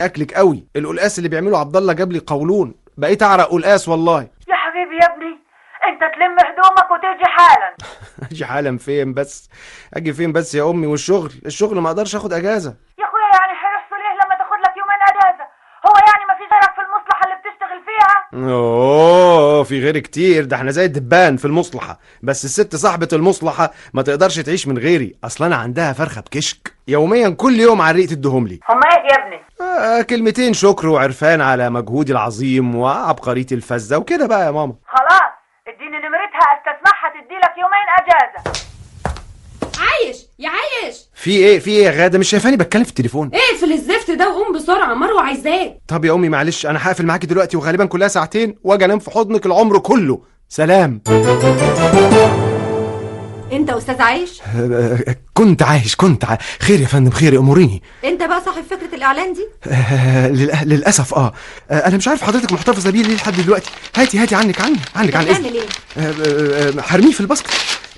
أكلك قوي. القلقاس اللي بيعمله عبد الله جاب لي قولون. بقيت أعرق قلقاس والله. يا حبيبي يا ابني أنت تلم هدومك وتيجي حالا. أجي حالا فين بس؟ أجي فين بس يا أمي والشغل؟ الشغل ما أقدرش آخد أجازة. يا أخويا يعني هيحصل إيه لما تاخد لك يومين أجازة؟ هو يعني ما في غيرك في المصلحة اللي بتشتغل فيها؟ أوه في غير كتير. ده إحنا زي الدبان في المصلحة. بس الست صاحبة المصلحة ما تقدرش تعيش من غيري. أصلا أنا عندها فرخة بكشك. يوميا كل يوم على الريق تديهم لي. هما إيه يا ابني. آه كلمتين شكر وعرفان على مجهودي العظيم وعبقريتي الفذه وكده بقى يا ماما. خلاص اديني نمرتها استسمحها تدي لك يومين اجازة. عايش يا عايش. في إيه في إيه يا غادة؟ مش شايفاني بتكلم في التليفون. اقفل الزفت ده وقوم بسرعة مروة عايزاك. طب يا أمي معلش أنا هقفل معاكي دلوقتي وغالبا كلها ساعتين وأجي أنام في حضنك العمر كله. سلام. انت أستاذ عايش؟ كنت عايش كنت عايش. خير يا فندم خير أموريني. انت بقى صاحب فكرة الإعلان دي؟ للأسف آه. آه، أنا مش عارف حضرتك محتفظة بيه ليه لحد دلوقتي. هاتي هاتي عنك عني عنك عن اذن بتعمل إيه؟ آه، آه، حرميه في الباسكت.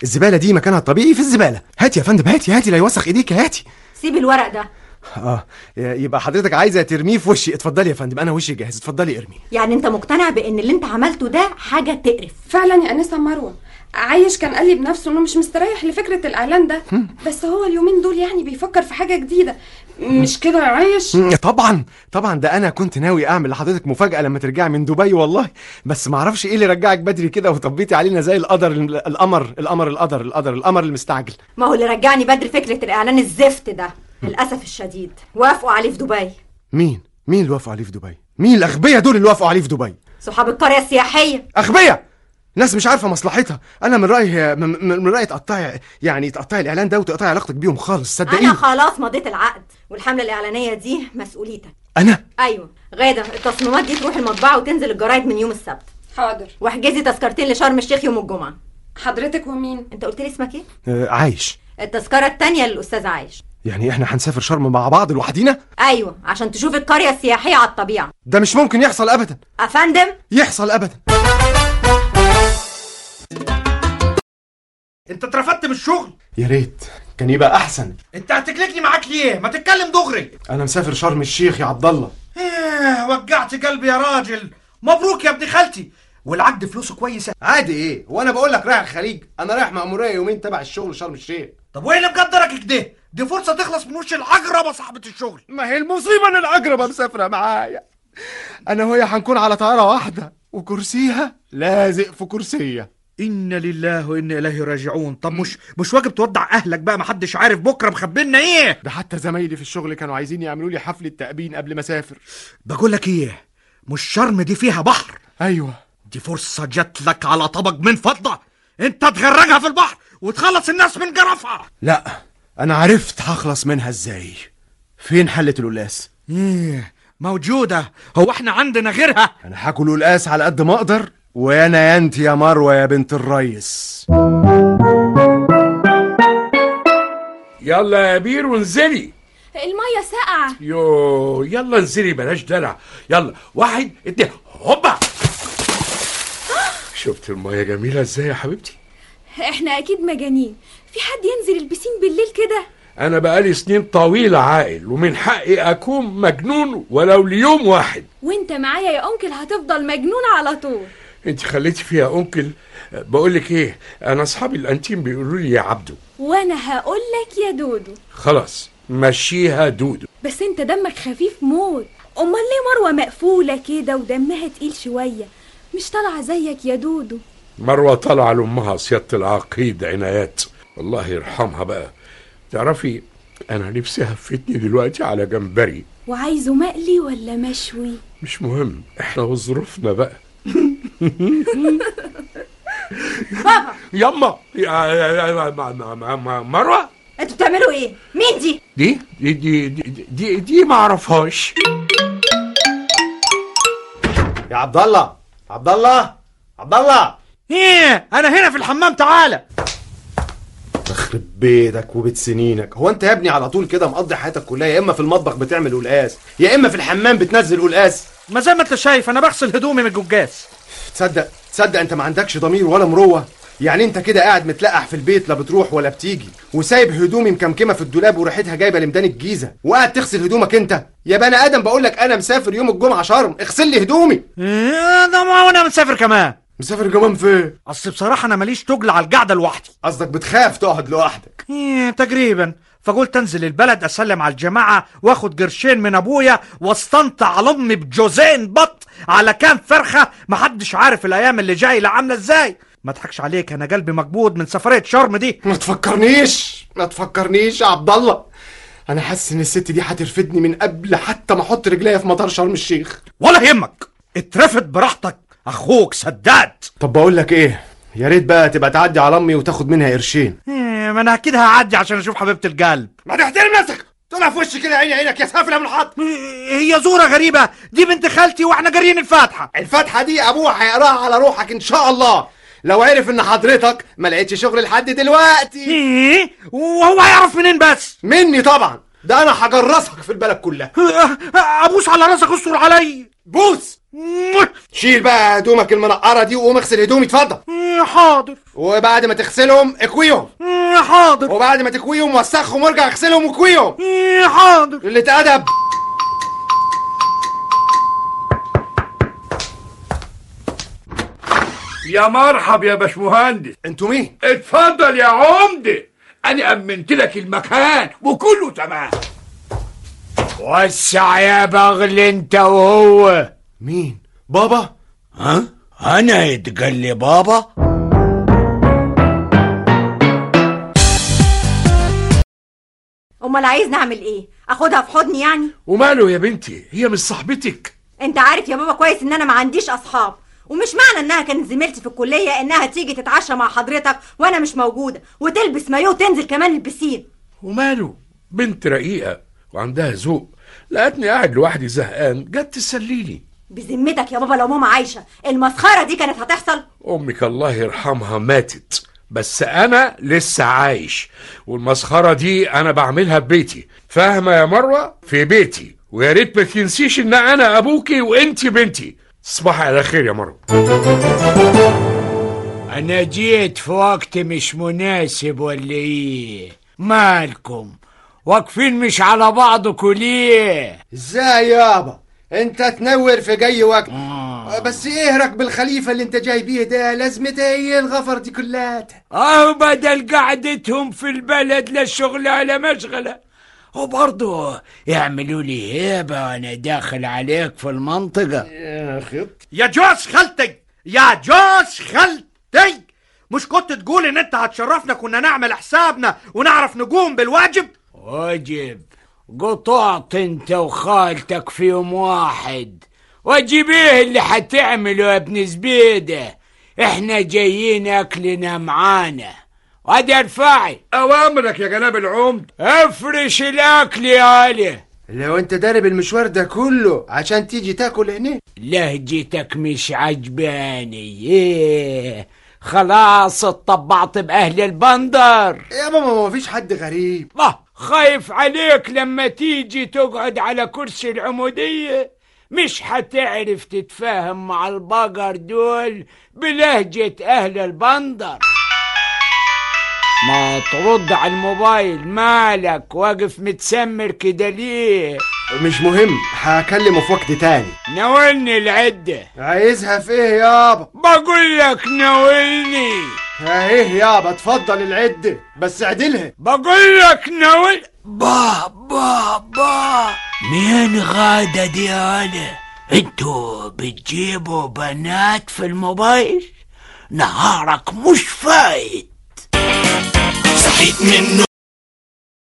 الزبالة دي مكانها الطبيعي في الزبالة. هاتي يا فندم هاتي هاتي لا يوسخ إيديك هاتي. سيب الورق ده. آه يبقى حضرتك عايزة ترميه في وشي. اتفضلي يا فندم أنا وشي جاهز. اتفضلي ارمي يعني أنت مقتنع بإن اللي أنت عملته ده حاجة تقرف؟ فعلا يا أنسة مروة. عايش كان قال لي بنفسه إنه مش مستريح لفكرة الإعلان ده. بس هو اليومين دول يعني بيفكر في حاجة جديدة. مش كده يا عايش؟ طبعا طبعا. ده أنا كنت ناوي أعمل لحضرتك مفاجأة لما ترجعي من دبي والله. بس ما أعرفش إيه اللي رجعك بدري كده وطبيتي علينا زي القدر القمر القمر القدر القدر القمر المستعجل. ما هو اللي رجعني بدري فكرة الإعلان الزفت ده. للأسف الشديد. وافقوا عليه في دبي. مين؟ مين اللي وافقوا عليه في دبي؟ مين الأغبياء دول اللي وافقوا عليه في دبي؟ صحاب القرية السياحية. أغبياء! ناس مش عارفة مصلحتها. أنا من رأيي من, من من رأيي تقطعي يعني تقطعي الإعلان ده وتقطعي علاقتك بيهم خالص صدقيني. أنا خلاص مضيت العقد والحملة الإعلانية دي مسؤوليتك. أنا؟ أيوه. غادة التصميمات دي تروح المطبعة وتنزل الجرايد من يوم السبت. حاضر. واحجزي تذكرتين لشرم الشيخ يوم الجمعة. حضرتك ومين؟ أنت قلت لي اسمك إيه؟ آه عايش. التذكرة التانية للاستاذ عايش. يعني إحنا هنسافر شرم مع بعض لوحدينا؟ أيوه عشان تشوف القرية السياحية على الطبيعة. ده مش ممكن يحصل ابدا. أفندم؟ يحصل ابدا. انت اترفدت من الشغل. يا ريت. كان يبقى أحسن. انت هتكلكني معاك ليه؟ ما تتكلم دغري. أنا مسافر شرم الشيخ يا عبد الله. إيه وجعت قلبي يا راجل. مبروك يا ابن خالتي. والعقد فلوسه كويسة. عادي إيه؟ وأنا بقول لك رايح الخليج. أنا رايح مأمورية يومين تبع الشغل شرم الشيخ. طب وإيه اللي مقدرك كده؟ دي فرصة تخلص من وش العقربه صاحبة الشغل. ما هي المصيبة إن العقربة مسافرة معايا. أنا وهي هنكون على طيارة واحدة. وكرسيها؟ لازق في كرسية. إنا لله وإنا إليه راجعون. طب مش مش واجب تودع أهلك بقى محدش عارف بكرة مخبينا إيه؟ ده حتى زمايلي في الشغل كانوا عايزين يعملوا لي حفلة تأبين قبل ما أسافر. بقول لك إيه؟ مش شرم دي فيها بحر؟ أيوه. دي فرصة جات لك على طبق من فضة. أنت تغرقها في البحر وتخلص الناس من جرفها. لا أنا عرفت هخلص منها إزاي. فين حلة القلاس؟ إيه موجودة. هو إحنا عندنا غيرها. أنا هاكل قلاس على قد ما أقدر. وأنا يا أنت يا مروة يا بنت الريس. يلا يا بير وانزلي. المية ساقعة. يو يلا انزلي بلاش دلع يلا واحد اتنين هوبا. شفت المية جميلة إزاي يا حبيبتي؟ إحنا أكيد مجانين. في حد ينزل البسين بالليل كده؟ أنا بقالي سنين طويلة عاقل ومن حقي أكون مجنون ولو ليوم واحد. وأنت معايا يا أنكل هتفضل مجنون على طول. انت خليتي فيها أنكل. بقولك إيه أنا أصحابي الأنتيم بيقولوا لي يا عبدو. وأنا هقول لك يا دودو. خلاص مشيها دودو. بس أنت دمك خفيف موت. أمال ليه مروة مقفولة كده ودمها تقيل شوية؟ مش طالعة زيك يا دودو. مروة طالعة لأمها سيادة العقيد عنايات. الله يرحمها بقى. تعرفي أنا نفسي هفتني دلوقتي على جمبري. وعايزه مقلي ولا مشوي؟ مش مهم إحنا وظروفنا بقى. بابا يما. يا- يا- يا- ما- ما- ما- ما- مروة. أنتوا بتعملوا إيه؟ مين دي؟ دي دي دي دي, دي, دي ما اعرفهاش. يا عبد الله عبد الله عبد الله إيه أنا هنا في الحمام تعالى. يخرب بيتك وبيت سنينك. هو انت يا ابني على طول كده مقضي حياتك كلها؟ يا اما في المطبخ بتعمل قلقاس يا اما في الحمام بتنزل قلقاس. ما زي ما أنت شايف أنا بغسل هدومي من الجوجاز تصدق تصدق انت ما عندكش ضمير ولا مروة؟ يعني انت كده قاعد متلقح في البيت لا بتروح ولا بتيجي وسايب هدومي مكمكمة في الدولاب وريحتها جايبة لمدان الجيزة وقاعد تغسل هدومك انت؟ يا بني آدم بقول لك أنا مسافر يوم الجمعة شرم اغسل لي هدومي. إيه، ده ما وأنا مسافر كمان. مسافر كمان فين أصل بصراحة أنا ماليش تجل على القعدة لوحدي. قصدك بتخاف تقعد لوحدك. إيه تقريبا. فقلت أنزل البلد أسلم على الجماعة وآخد قرشين من أبويا واستنطع على أمي بجوزين بط. على كام فرخة محدش عارف الأيام اللي جاية عاملة إزاي. ما اضحكش عليك أنا قلبي مقبوض من سفرية شرم دي. ما تفكرنيش ما تفكرنيش يا عبد الله أنا حاسس إن الست دي هترفدني من قبل حتى ما أحط رجليا في مطار شرم الشيخ. ولا يهمك اترفد براحتك أخوك سداد. طب بقول لك إيه يا ريت بقى تبقى تعدي على أمي وتاخد منها قرشين. إيه ما أنا أكيد هعدي عشان أشوف حبيبة القلب. ما تحترم نفسك. طلع في وشي كده عيني عينك يا سافلة من الحط هي زورة غريبة. دي بنت خالتي وإحنا جاريين الفاتحة. الفاتحة دي أبوها هيقراها على روحك إن شاء الله. لو عرف إن حضرتك ما لقيتش شغل لحد دلوقتي. إيه وهو هيعرف منين بس؟ مني طبعا. ده أنا هجرسك في البلد كلها. أبوس على راسك استر علي. بوس! شيل بقى هدومك المنقرة دي وقوم اغسل هدومي اتفضل. حاضر. وبعد ما تغسلهم اكويهم حاضر. وبعد ما تكويهم وسخهم وارجع اغسلهم وكويهم. إيه، حاضر. اللي اتأدب يا مرحب يا باشمهندس. أنتوا مين؟ اتفضل يا عمدة. أنا أمنت لك المكان وكله تمام. وسع يا بغل أنت وهو. مين؟ بابا؟ ها؟ أنا يتقال لي بابا. امال عايز نعمل إيه؟ اخدها في حضني يعني؟ وماله يا بنتي؟ هي مش صاحبتك. انت عارف يا بابا كويس ان أنا ما عنديش اصحاب. ومش معنى انها كانت زميلتي في الكلية انها تيجي تتعشى مع حضرتك وأنا مش موجودة وتلبس مايو وتنزل كمان البسين وماله؟ بنت رقيقة وعندها ذوق. لقتني قاعد لوحدي زهقان جت تسليني. بذمتك يا بابا لو ماما عايشة المسخرة دي كانت هتحصل؟ أمك الله يرحمها ماتت. بس أنا لسه عايش والمسخرة دي أنا بعملها ببيتي فاهمة يا مروة؟ في بيتي. ويا ريت ما تنسيش إن أنا أبوكي وانت بنتي. تصبحي على خير يا مروة. أنا جيت في وقت مش مناسب ولا إيه؟ مالكم؟ واقفين مش على بعضكم ليه إزاي يابا؟ انت تنور في جاي وقت بس إيه ركب الخليفه اللي انت جاي بيه ده لازمتها إيه الغفر دي كلها. اهو بدل قعدتهم في البلد لا شغل ولا مشغلة. وبرضه يعملوا لي هيبة وأنا داخل عليك في المنطقة. يا أخي. يا جوز خالتي يا جوز خالتي. مش كنت تقول إن أنت هتشرفنا كنا نعمل حسابنا ونعرف نقوم بالواجب؟ واجب. قطعت انت وخالتك في يوم واحد. واجب إيه اللي هتعمله يا ابن زبيدة. إحنا جايين أكلنا معانا. وادي ارفعي أوامرك يا جناب العمد. افرش الأكل يا علي لو انت دارب المشوار ده كله عشان تيجي تاكل هنا. لهجتك مش عجباني. إيه. خلاص اتطبعت بأهل البندر. يا ماما ما فيش حد غريب. الله خايف عليك لما تيجي تقعد على كرسي العمودية؟ مش هتعرف تتفاهم مع البقر دول بلهجة أهل البندر. ما ترد على الموبايل مالك واقف متسمر كده ليه؟ مش مهم هكلمه في وقت تاني. ناولني العدة. عايزها في إيه يابا؟ بقول لك ناولني. اهي يابا اتفضل العده بس اعدلها. بقول لك ناول با با با. مين غادة دي أنا؟ أنتوا بتجيبوا بنات في الموبايل؟ نهارك مش فايت. صحيت منه.